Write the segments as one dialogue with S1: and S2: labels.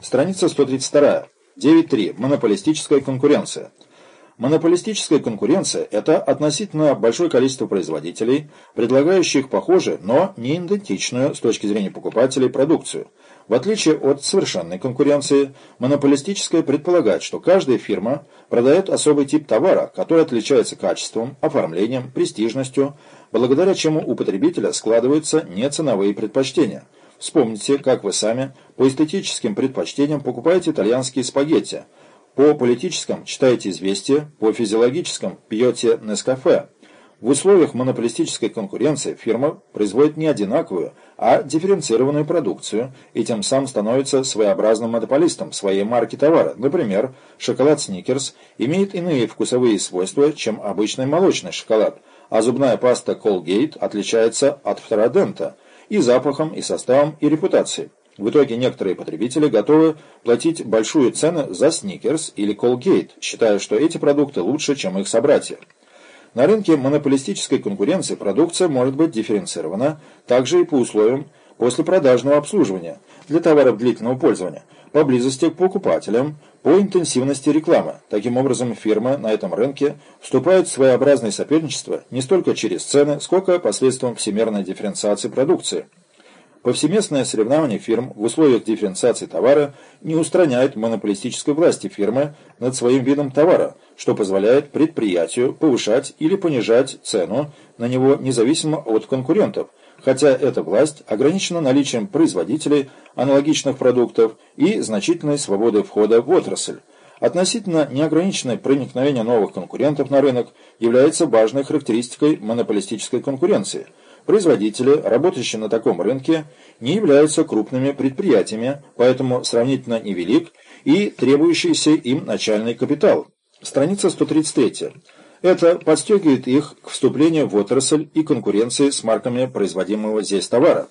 S1: Страница 132. 9.3. Монополистическая конкуренция. Монополистическая конкуренция – это относительно большое количество производителей, предлагающих похожую, но не идентичную с точки зрения покупателей продукцию. В отличие от совершенной конкуренции, монополистическая предполагает, что каждая фирма продает особый тип товара, который отличается качеством, оформлением, престижностью, благодаря чему у потребителя складываются неценовые предпочтения. Вспомните, как вы сами по эстетическим предпочтениям покупаете итальянские спагетти – по политическим читаете «Известия», по физиологическим пьете «Нескафе». В условиях монополистической конкуренции фирма производит не одинаковую, а дифференцированную продукцию и тем самым становится своеобразным монополистом своей марки товара. Например, шоколад Сникерс имеет иные вкусовые свойства, чем обычный молочный шоколад, а зубная паста Colgate отличается от Фтородента и запахом, и составом, и репутацией. В итоге некоторые потребители готовы платить большую цену за Сникерс или Colgate, считая, что эти продукты лучше, чем их собратья. На рынке монополистической конкуренции продукция может быть дифференцирована также и по условиям послепродажного обслуживания для товаров длительного пользования, по близости к покупателям, по интенсивности рекламы. Таким образом, фирмы на этом рынке вступают в своеобразное соперничество не столько через цены, сколько посредством всемирной дифференциации продукции. Повсеместное соревнование фирм в условиях дифференциации товара не устраняет монополистической власти фирмы над своим видом товара, что позволяет предприятию повышать или понижать цену на него независимо от конкурентов, хотя эта власть ограничена наличием производителей аналогичных продуктов и значительной свободой входа в отрасль. Относительно неограниченное проникновение новых конкурентов на рынок является важной характеристикой монополистической конкуренции – Производители, работающие на таком рынке, не являются крупными предприятиями, поэтому сравнительно невелик и требующийся им начальный капитал. Страница 133. Это подстегивает их к вступлению в отрасль и конкуренции с марками производимого здесь товара.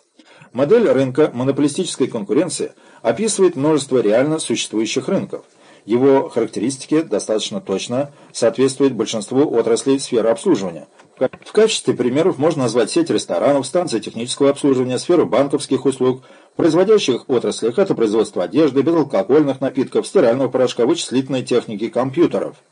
S1: Модель рынка монополистической конкуренции описывает множество реально существующих рынков. Его характеристики достаточно точно соответствуют большинству отраслей сферы обслуживания – в качестве примеров можно назвать сеть ресторанов, станции технического обслуживания, сферу банковских услуг, производящих отраслях – это производство одежды, безалкогольных напитков, стирального порошка, вычислительной техники, компьютеров –